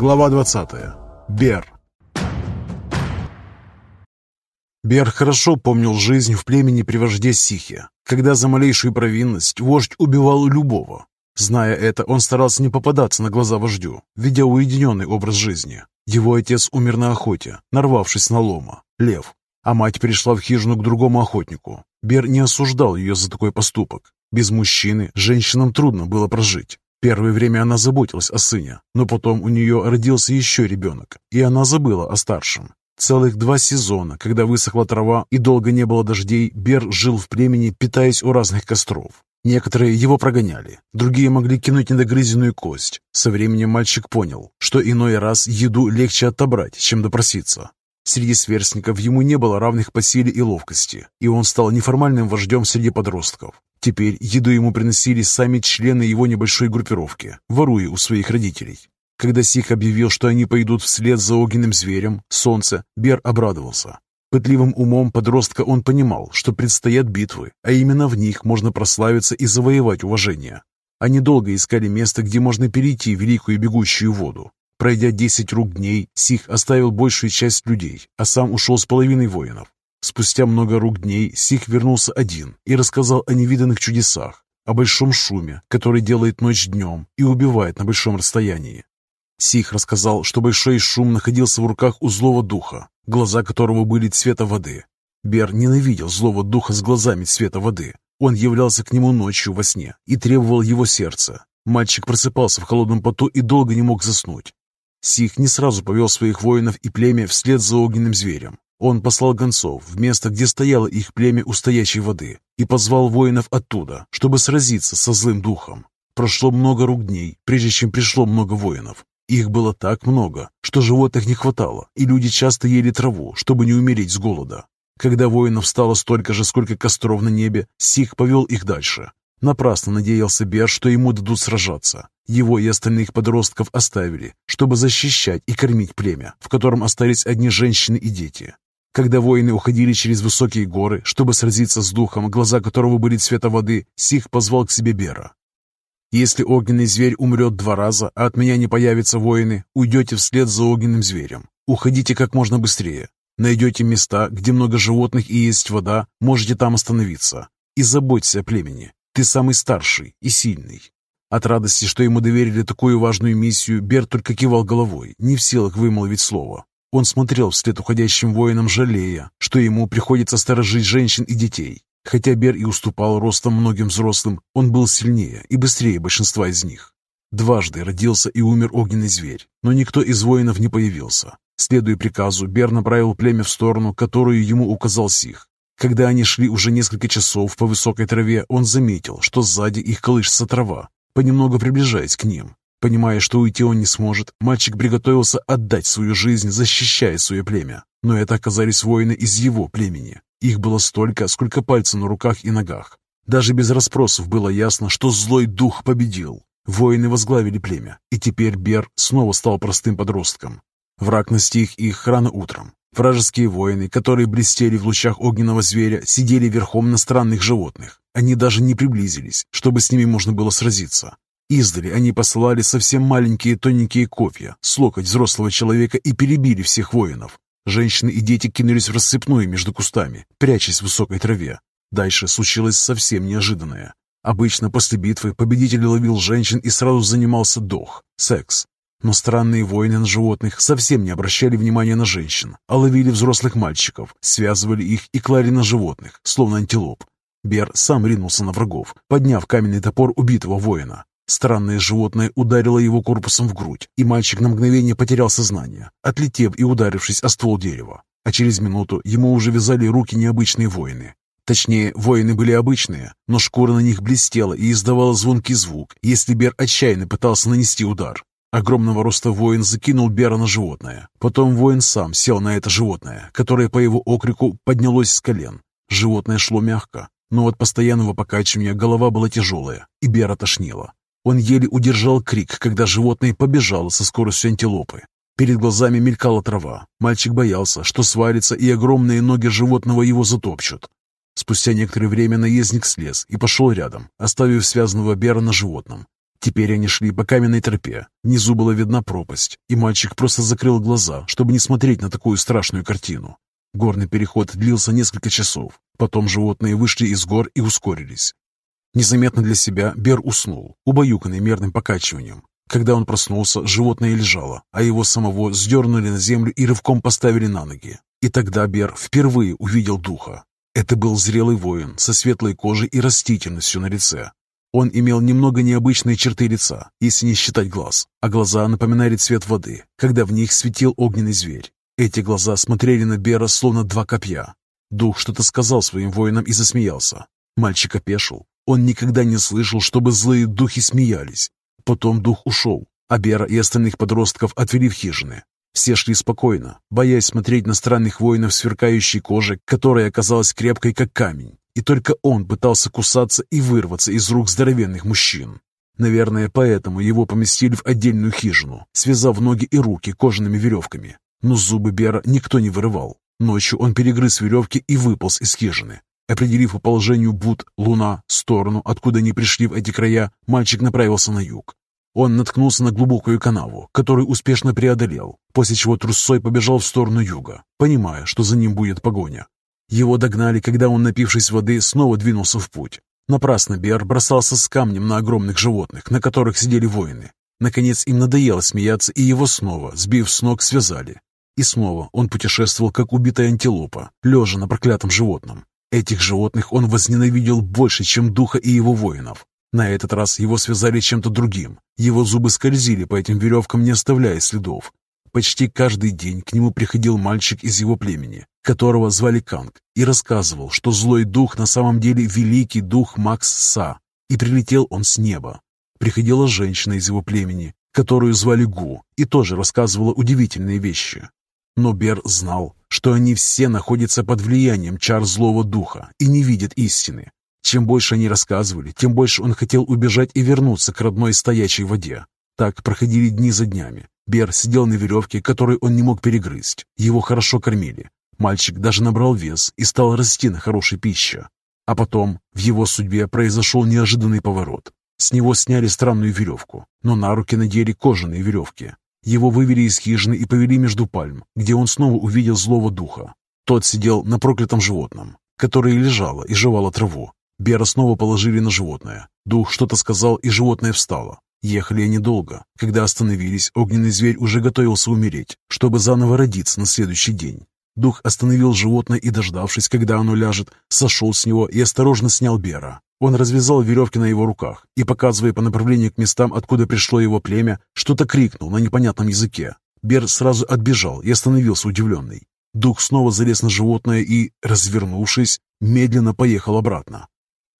Глава 20. Бер. Бер хорошо помнил жизнь в племени при вожде Сихе, когда за малейшую провинность вождь убивал любого. Зная это, он старался не попадаться на глаза вождю, ведя уединенный образ жизни. Его отец умер на охоте, нарвавшись на лома, лев, а мать перешла в хижину к другому охотнику. Бер не осуждал ее за такой поступок. Без мужчины женщинам трудно было прожить. Первое время она заботилась о сыне, но потом у нее родился еще ребенок, и она забыла о старшем. Целых два сезона, когда высохла трава и долго не было дождей, Бер жил в племени, питаясь у разных костров. Некоторые его прогоняли, другие могли кинуть недогрызенную кость. Со временем мальчик понял, что иной раз еду легче отобрать, чем допроситься. Среди сверстников ему не было равных по силе и ловкости, и он стал неформальным вождем среди подростков. Теперь еду ему приносили сами члены его небольшой группировки, воруя у своих родителей. Когда Сих объявил, что они пойдут вслед за огненным зверем, солнце, Бер обрадовался. Пытливым умом подростка он понимал, что предстоят битвы, а именно в них можно прославиться и завоевать уважение. Они долго искали место, где можно перейти великую бегущую воду. Пройдя десять рук дней, Сих оставил большую часть людей, а сам ушел с половиной воинов. Спустя много рук дней Сих вернулся один и рассказал о невиданных чудесах, о большом шуме, который делает ночь днем и убивает на большом расстоянии. Сих рассказал, что большой шум находился в руках у злого духа, глаза которого были цвета воды. Бер ненавидел злого духа с глазами цвета воды. Он являлся к нему ночью во сне и требовал его сердца. Мальчик просыпался в холодном поту и долго не мог заснуть. Сих не сразу повел своих воинов и племя вслед за огненным зверем. Он послал гонцов в место, где стояло их племя у стоячей воды, и позвал воинов оттуда, чтобы сразиться со злым духом. Прошло много рук дней, прежде чем пришло много воинов. Их было так много, что животных не хватало, и люди часто ели траву, чтобы не умереть с голода. Когда воинов стало столько же, сколько костров на небе, Сих повел их дальше. Напрасно надеялся Бер, что ему дадут сражаться. Его и остальных подростков оставили, чтобы защищать и кормить племя, в котором остались одни женщины и дети. Когда воины уходили через высокие горы, чтобы сразиться с духом, глаза которого были цвета воды, Сих позвал к себе Бера. Если огненный зверь умрет два раза, а от меня не появятся воины, уйдете вслед за огненным зверем. Уходите как можно быстрее. Найдете места, где много животных и есть вода, можете там остановиться. И заботься о племени. Ты самый старший и сильный. От радости, что ему доверили такую важную миссию, Бер только кивал головой, не в силах вымолвить слово. Он смотрел вслед уходящим воинам, жалея, что ему приходится сторожить женщин и детей. Хотя Бер и уступал ростом многим взрослым, он был сильнее и быстрее большинства из них. Дважды родился и умер огненный зверь, но никто из воинов не появился. Следуя приказу, Бер направил племя в сторону, которую ему указал Сих. Когда они шли уже несколько часов по высокой траве, он заметил, что сзади их колышется трава, понемногу приближаясь к ним. Понимая, что уйти он не сможет, мальчик приготовился отдать свою жизнь, защищая свое племя. Но это оказались воины из его племени. Их было столько, сколько пальцев на руках и ногах. Даже без расспросов было ясно, что злой дух победил. Воины возглавили племя, и теперь Бер снова стал простым подростком. Враг настиг их рано утром. Вражеские воины, которые блестели в лучах огненного зверя, сидели верхом на странных животных. Они даже не приблизились, чтобы с ними можно было сразиться. Издали они послали совсем маленькие тоненькие копья с локоть взрослого человека и перебили всех воинов. Женщины и дети кинулись в рассыпную между кустами, прячась в высокой траве. Дальше случилось совсем неожиданное. Обычно после битвы победитель ловил женщин и сразу занимался дох, секс. Но странные воины на животных совсем не обращали внимания на женщин, а ловили взрослых мальчиков, связывали их и клали на животных, словно антилоп. Бер сам ринулся на врагов, подняв каменный топор убитого воина. Странное животное ударило его корпусом в грудь, и мальчик на мгновение потерял сознание, отлетев и ударившись о ствол дерева. А через минуту ему уже вязали руки необычные воины. Точнее, воины были обычные, но шкура на них блестела и издавала звонкий звук, если Бер отчаянно пытался нанести удар. Огромного роста воин закинул Бера на животное. Потом воин сам сел на это животное, которое по его окрику поднялось с колен. Животное шло мягко, но от постоянного покачивания голова была тяжелая, и Бера тошнило. Он еле удержал крик, когда животное побежало со скоростью антилопы. Перед глазами мелькала трава. Мальчик боялся, что свалится, и огромные ноги животного его затопчут. Спустя некоторое время наездник слез и пошел рядом, оставив связанного Бера на животном. Теперь они шли по каменной тропе. Внизу была видна пропасть, и мальчик просто закрыл глаза, чтобы не смотреть на такую страшную картину. Горный переход длился несколько часов. Потом животные вышли из гор и ускорились. Незаметно для себя Бер уснул, убаюканный мерным покачиванием. Когда он проснулся, животное лежало, а его самого сдернули на землю и рывком поставили на ноги. И тогда Бер впервые увидел духа. Это был зрелый воин со светлой кожей и растительностью на лице. Он имел немного необычные черты лица, если не считать глаз, а глаза напоминали цвет воды, когда в них светил огненный зверь. Эти глаза смотрели на Бера словно два копья. Дух что-то сказал своим воинам и засмеялся. Мальчик опешил. Он никогда не слышал, чтобы злые духи смеялись. Потом дух ушел, а Бера и остальных подростков отвели в хижины. Все шли спокойно, боясь смотреть на странных воинов сверкающей кожи, которая оказалась крепкой, как камень и только он пытался кусаться и вырваться из рук здоровенных мужчин. Наверное, поэтому его поместили в отдельную хижину, связав ноги и руки кожаными веревками. Но зубы Бера никто не вырывал. Ночью он перегрыз веревки и выполз из хижины. Определив по положению Буд, Луна, сторону, откуда они пришли в эти края, мальчик направился на юг. Он наткнулся на глубокую канаву, которую успешно преодолел, после чего трусцой побежал в сторону юга, понимая, что за ним будет погоня. Его догнали, когда он, напившись воды, снова двинулся в путь. Напрасно Бер бросался с камнем на огромных животных, на которых сидели воины. Наконец им надоело смеяться, и его снова, сбив с ног, связали. И снова он путешествовал, как убитая антилопа, лежа на проклятом животном. Этих животных он возненавидел больше, чем духа и его воинов. На этот раз его связали чем-то другим. Его зубы скользили по этим веревкам, не оставляя следов. Почти каждый день к нему приходил мальчик из его племени, которого звали Канг, и рассказывал, что злой дух на самом деле великий дух Макс Са, и прилетел он с неба. Приходила женщина из его племени, которую звали Гу, и тоже рассказывала удивительные вещи. Но Бер знал, что они все находятся под влиянием чар злого духа и не видят истины. Чем больше они рассказывали, тем больше он хотел убежать и вернуться к родной стоячей воде. Так проходили дни за днями, Бер сидел на веревке, которую он не мог перегрызть. Его хорошо кормили. Мальчик даже набрал вес и стал расти на хорошей пище. А потом в его судьбе произошел неожиданный поворот. С него сняли странную веревку, но на руки надели кожаные веревки. Его вывели из хижины и повели между пальм, где он снова увидел злого духа. Тот сидел на проклятом животном, которое лежало и жевало траву. Бера снова положили на животное. Дух что-то сказал, и животное встало. Ехали они долго. Когда остановились, огненный зверь уже готовился умереть, чтобы заново родиться на следующий день. Дух остановил животное и, дождавшись, когда оно ляжет, сошел с него и осторожно снял Бера. Он развязал веревки на его руках и, показывая по направлению к местам, откуда пришло его племя, что-то крикнул на непонятном языке. Бер сразу отбежал и остановился удивленный. Дух снова залез на животное и, развернувшись, медленно поехал обратно.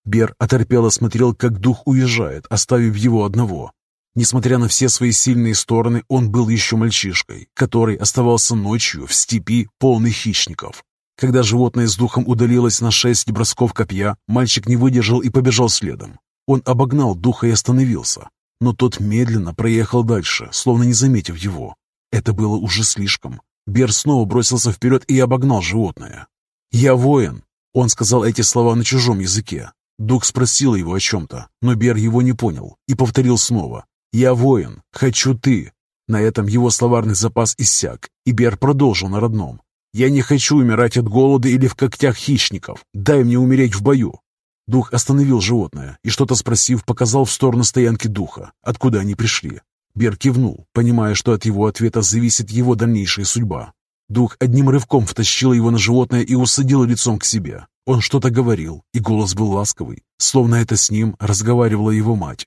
Бер оторпело смотрел, как дух уезжает, оставив его одного. Несмотря на все свои сильные стороны, он был еще мальчишкой, который оставался ночью в степи, полной хищников. Когда животное с духом удалилось на шесть бросков копья, мальчик не выдержал и побежал следом. Он обогнал духа и остановился, но тот медленно проехал дальше, словно не заметив его. Это было уже слишком. Бер снова бросился вперед и обогнал животное. «Я воин!» Он сказал эти слова на чужом языке, Дух спросил его о чем-то, но Бер его не понял и повторил снова. «Я воин, хочу ты». На этом его словарный запас иссяк, и Бер продолжил на родном. «Я не хочу умирать от голода или в когтях хищников. Дай мне умереть в бою». Дух остановил животное и, что-то спросив, показал в сторону стоянки духа, откуда они пришли. Бер кивнул, понимая, что от его ответа зависит его дальнейшая судьба. Дух одним рывком втащил его на животное и усадил лицом к себе. Он что-то говорил, и голос был ласковый, словно это с ним разговаривала его мать.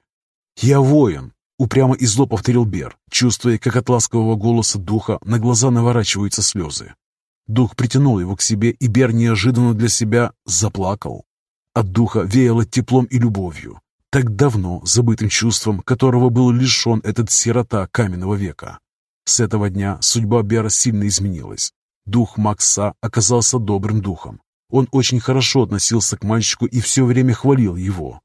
«Я воин!» — упрямо и зло повторил Бер, чувствуя, как от ласкового голоса духа на глаза наворачиваются слезы. Дух притянул его к себе, и Бер неожиданно для себя заплакал. От духа веяло теплом и любовью, так давно забытым чувством, которого был лишен этот сирота каменного века. С этого дня судьба Бера сильно изменилась. Дух Макса оказался добрым духом, он очень хорошо относился к мальчику и все время хвалил его.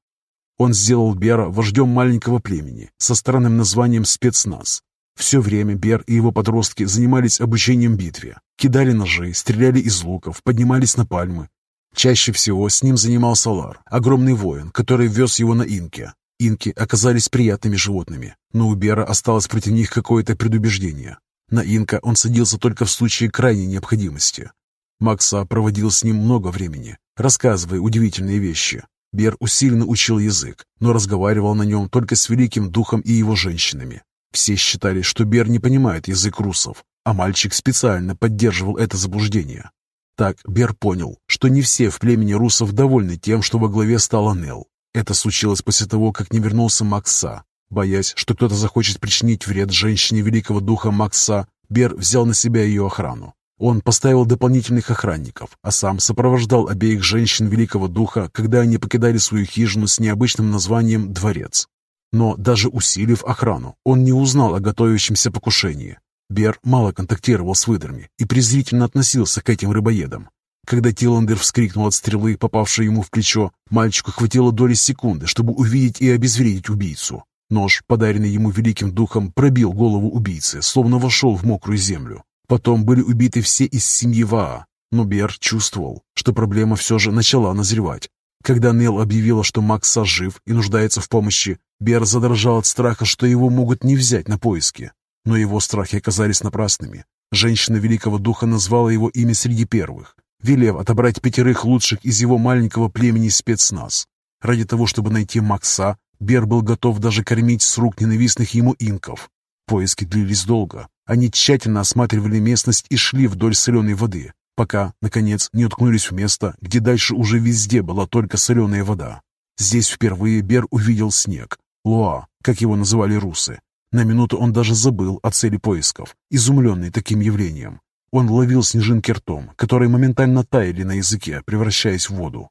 Он сделал Бера вождем маленького племени со странным названием «спецназ». Все время Бер и его подростки занимались обучением битве, кидали ножи, стреляли из луков, поднимались на пальмы. Чаще всего с ним занимался Лар, огромный воин, который вез его на инке. Инки оказались приятными животными, но у Бера осталось против них какое-то предубеждение. На инка он садился только в случае крайней необходимости. Макса проводил с ним много времени, рассказывая удивительные вещи. Бер усиленно учил язык, но разговаривал на нем только с великим духом и его женщинами. Все считали, что Бер не понимает язык русов, а мальчик специально поддерживал это заблуждение. Так Бер понял, что не все в племени русов довольны тем, что во главе стала Нел. Это случилось после того, как не вернулся Макса, Боясь, что кто-то захочет причинить вред женщине великого духа Макса, Бер взял на себя ее охрану. Он поставил дополнительных охранников, а сам сопровождал обеих женщин великого духа, когда они покидали свою хижину с необычным названием «Дворец». Но даже усилив охрану, он не узнал о готовящемся покушении. Бер мало контактировал с выдрами и презрительно относился к этим рыбоедам. Когда Тиландер вскрикнул от стрелы, попавшей ему в плечо, мальчику хватило доли секунды, чтобы увидеть и обезвредить убийцу. Нож, подаренный ему великим духом, пробил голову убийцы, словно вошел в мокрую землю. Потом были убиты все из семьи Ваа, но Бер чувствовал, что проблема все же начала назревать. Когда Нел объявила, что Макса жив и нуждается в помощи, Бер задрожал от страха, что его могут не взять на поиски. Но его страхи оказались напрасными. Женщина Великого Духа назвала его имя среди первых, велев отобрать пятерых лучших из его маленького племени спецназ. Ради того, чтобы найти Макса, Бер был готов даже кормить с рук ненавистных ему инков. Поиски длились долго. Они тщательно осматривали местность и шли вдоль соленой воды, пока, наконец, не уткнулись в место, где дальше уже везде была только соленая вода. Здесь впервые Бер увидел снег, луа, как его называли русы. На минуту он даже забыл о цели поисков, изумленный таким явлением. Он ловил снежинки ртом, которые моментально таяли на языке, превращаясь в воду.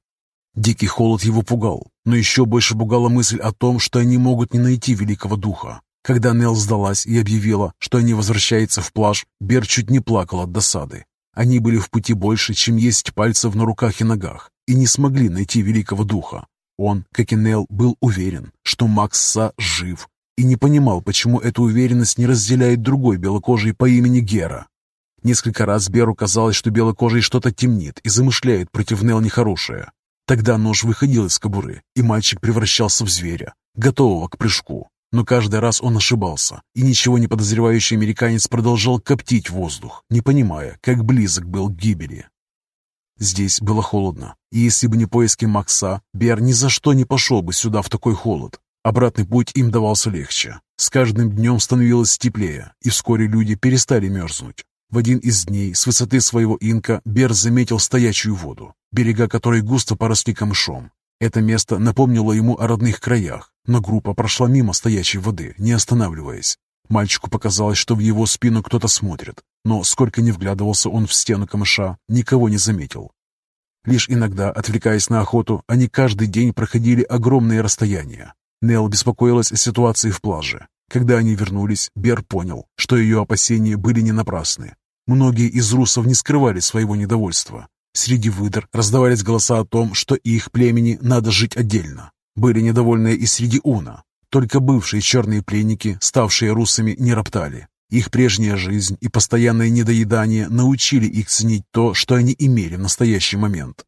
Дикий холод его пугал, но еще больше пугала мысль о том, что они могут не найти Великого Духа. Когда Нел сдалась и объявила, что они возвращаются в плаж, Бер чуть не плакал от досады. Они были в пути больше, чем есть пальцев на руках и ногах, и не смогли найти Великого Духа. Он, как и Нел, был уверен, что Макса жив, и не понимал, почему эту уверенность не разделяет другой белокожий по имени Гера. Несколько раз Беру казалось, что белокожий что-то темнит и замышляет против Нел нехорошее. Тогда нож выходил из кобуры, и мальчик превращался в зверя, готового к прыжку. Но каждый раз он ошибался, и ничего не подозревающий американец продолжал коптить воздух, не понимая, как близок был к гибели. Здесь было холодно, и если бы не поиски Макса, Бер ни за что не пошел бы сюда в такой холод. Обратный путь им давался легче. С каждым днем становилось теплее, и вскоре люди перестали мерзнуть. В один из дней с высоты своего инка Бер заметил стоячую воду берега которой густо поросли камышом. Это место напомнило ему о родных краях, но группа прошла мимо стоячей воды, не останавливаясь. Мальчику показалось, что в его спину кто-то смотрит, но сколько ни вглядывался он в стену камыша, никого не заметил. Лишь иногда, отвлекаясь на охоту, они каждый день проходили огромные расстояния. Нел беспокоилась о ситуации в плаже. Когда они вернулись, Бер понял, что ее опасения были не напрасны. Многие из русов не скрывали своего недовольства. Среди выдр раздавались голоса о том, что их племени надо жить отдельно. Были недовольные и среди уна. Только бывшие черные пленники, ставшие русами, не роптали. Их прежняя жизнь и постоянное недоедание научили их ценить то, что они имели в настоящий момент.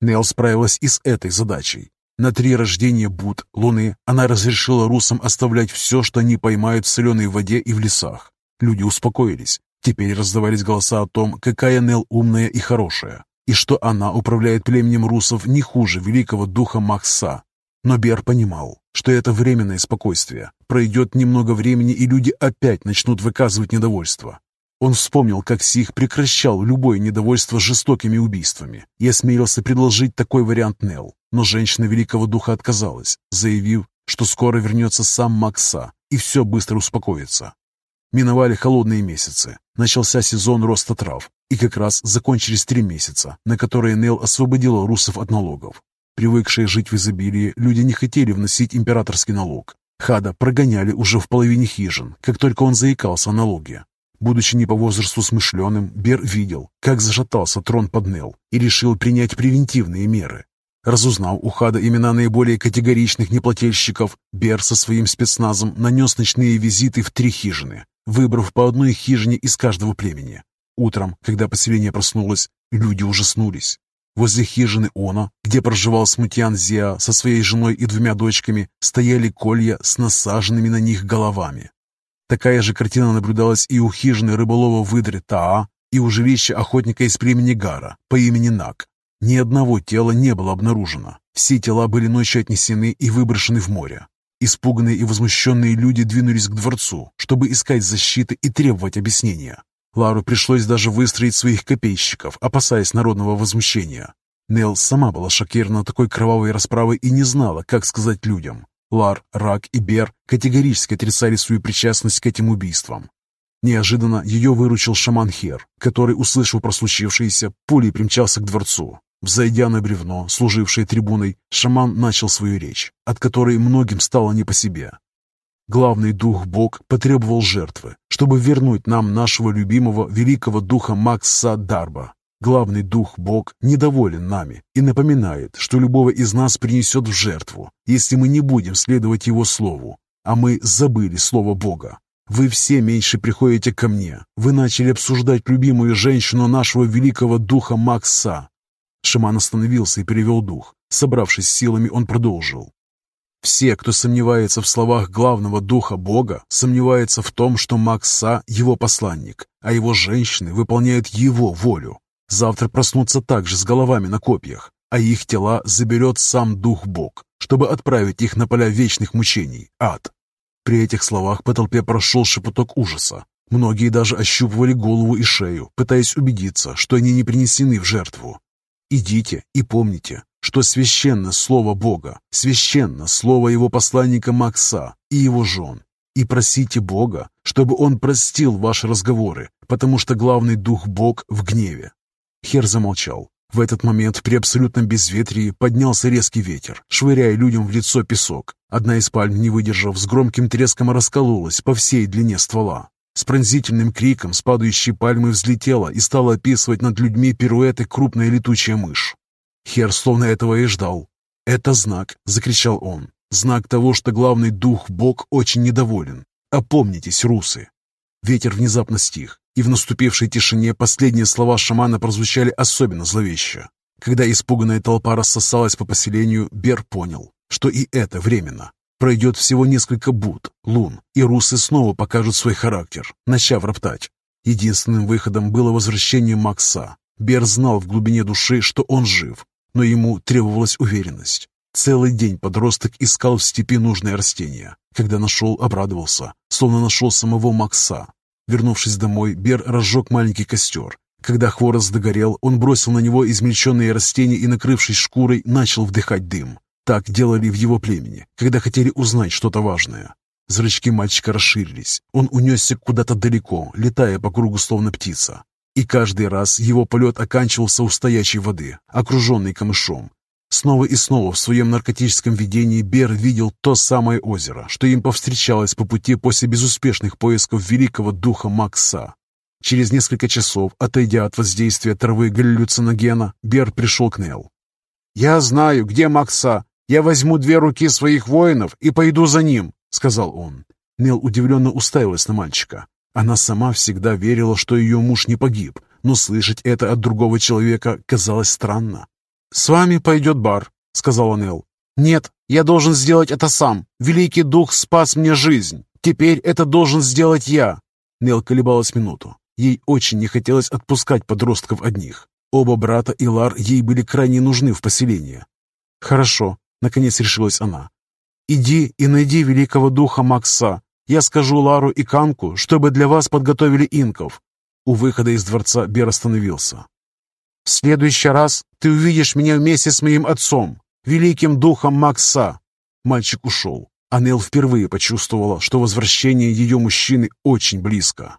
Нел справилась и с этой задачей. На три рождения Буд, Луны, она разрешила русам оставлять все, что они поймают в соленой воде и в лесах. Люди успокоились. Теперь раздавались голоса о том, какая Нел умная и хорошая и что она управляет племенем русов не хуже великого духа Макса. Но Бер понимал, что это временное спокойствие. Пройдет немного времени, и люди опять начнут выказывать недовольство. Он вспомнил, как Сих прекращал любое недовольство жестокими убийствами и осмелился предложить такой вариант Нел. Но женщина Великого Духа отказалась, заявив, что скоро вернется сам Макса, и все быстро успокоится. Миновали холодные месяцы. Начался сезон роста трав, и как раз закончились три месяца, на которые Нел освободила русов от налогов. Привыкшие жить в изобилии, люди не хотели вносить императорский налог. Хада прогоняли уже в половине хижин, как только он заикался о налоге. Будучи не по возрасту смышленым, Бер видел, как зашатался трон под Нел и решил принять превентивные меры. Разузнав у Хада имена наиболее категоричных неплательщиков, Бер со своим спецназом нанес ночные визиты в три хижины, выбрав по одной хижине из каждого племени. Утром, когда поселение проснулось, люди ужаснулись. Возле хижины Она, где проживал смутьян Зиа со своей женой и двумя дочками, стояли колья с насаженными на них головами. Такая же картина наблюдалась и у хижины рыболова выдры Таа, и у жилища охотника из племени Гара по имени Нак. Ни одного тела не было обнаружено. Все тела были ночью отнесены и выброшены в море. Испуганные и возмущенные люди двинулись к дворцу, чтобы искать защиты и требовать объяснения. Лару пришлось даже выстроить своих копейщиков, опасаясь народного возмущения. Нел сама была шокирована такой кровавой расправой и не знала, как сказать людям. Лар, Рак и Бер категорически отрицали свою причастность к этим убийствам. Неожиданно ее выручил шаман Хер, который, услышав про случившееся, пулей примчался к дворцу. Взойдя на бревно, служившее трибуной, шаман начал свою речь, от которой многим стало не по себе. Главный дух Бог потребовал жертвы, чтобы вернуть нам нашего любимого великого духа Макса Дарба. Главный дух Бог недоволен нами и напоминает, что любого из нас принесет в жертву, если мы не будем следовать его слову, а мы забыли слово Бога. Вы все меньше приходите ко мне. Вы начали обсуждать любимую женщину нашего великого духа Макса. Шаман остановился и перевел дух. Собравшись силами, он продолжил. Все, кто сомневается в словах главного духа Бога, сомневается в том, что Макса – его посланник, а его женщины выполняют его волю. Завтра проснутся также с головами на копьях, а их тела заберет сам дух Бог, чтобы отправить их на поля вечных мучений, ад. При этих словах по толпе прошел шепоток ужаса. Многие даже ощупывали голову и шею, пытаясь убедиться, что они не принесены в жертву. Идите и помните, что священно слово Бога, священно слово его посланника Макса и его жен. И просите Бога, чтобы он простил ваши разговоры, потому что главный дух Бог в гневе. Хер замолчал. В этот момент при абсолютном безветрии поднялся резкий ветер, швыряя людям в лицо песок. Одна из пальм, не выдержав, с громким треском раскололась по всей длине ствола. С пронзительным криком с падающей пальмы взлетела и стала описывать над людьми пируэты крупная летучая мышь. Хер словно этого и ждал. «Это знак!» — закричал он. «Знак того, что главный дух Бог очень недоволен. Опомнитесь, русы!» Ветер внезапно стих, и в наступившей тишине последние слова шамана прозвучали особенно зловеще. Когда испуганная толпа рассосалась по поселению, Бер понял, что и это временно. Пройдет всего несколько буд, лун, и русы снова покажут свой характер, начав роптать. Единственным выходом было возвращение Макса. Бер знал в глубине души, что он жив, но ему требовалась уверенность. Целый день подросток искал в степи нужное растение. Когда нашел, обрадовался, словно нашел самого Макса, Вернувшись домой, Бер разжег маленький костер. Когда хворост догорел, он бросил на него измельченные растения и, накрывшись шкурой, начал вдыхать дым. Так делали в его племени, когда хотели узнать что-то важное. Зрачки мальчика расширились. Он унесся куда-то далеко, летая по кругу словно птица. И каждый раз его полет оканчивался у стоячей воды, окруженной камышом. Снова и снова в своем наркотическом видении Бер видел то самое озеро, что им повстречалось по пути после безуспешных поисков великого духа Макса. Через несколько часов, отойдя от воздействия травы галлюциногена, Бер пришел к Нел. «Я знаю, где Макса. Я возьму две руки своих воинов и пойду за ним», — сказал он. Нел удивленно уставилась на мальчика. Она сама всегда верила, что ее муж не погиб, но слышать это от другого человека казалось странно. «С вами пойдет бар», — сказала Нел. «Нет, я должен сделать это сам. Великий Дух спас мне жизнь. Теперь это должен сделать я». Нел колебалась минуту. Ей очень не хотелось отпускать подростков одних. Оба брата и Лар ей были крайне нужны в поселении. «Хорошо», — наконец решилась она. «Иди и найди великого духа Макса. Я скажу Лару и Канку, чтобы для вас подготовили инков». У выхода из дворца Бер остановился. В следующий раз ты увидишь меня вместе с моим отцом, великим духом Макса». Мальчик ушел. Анел впервые почувствовала, что возвращение ее мужчины очень близко.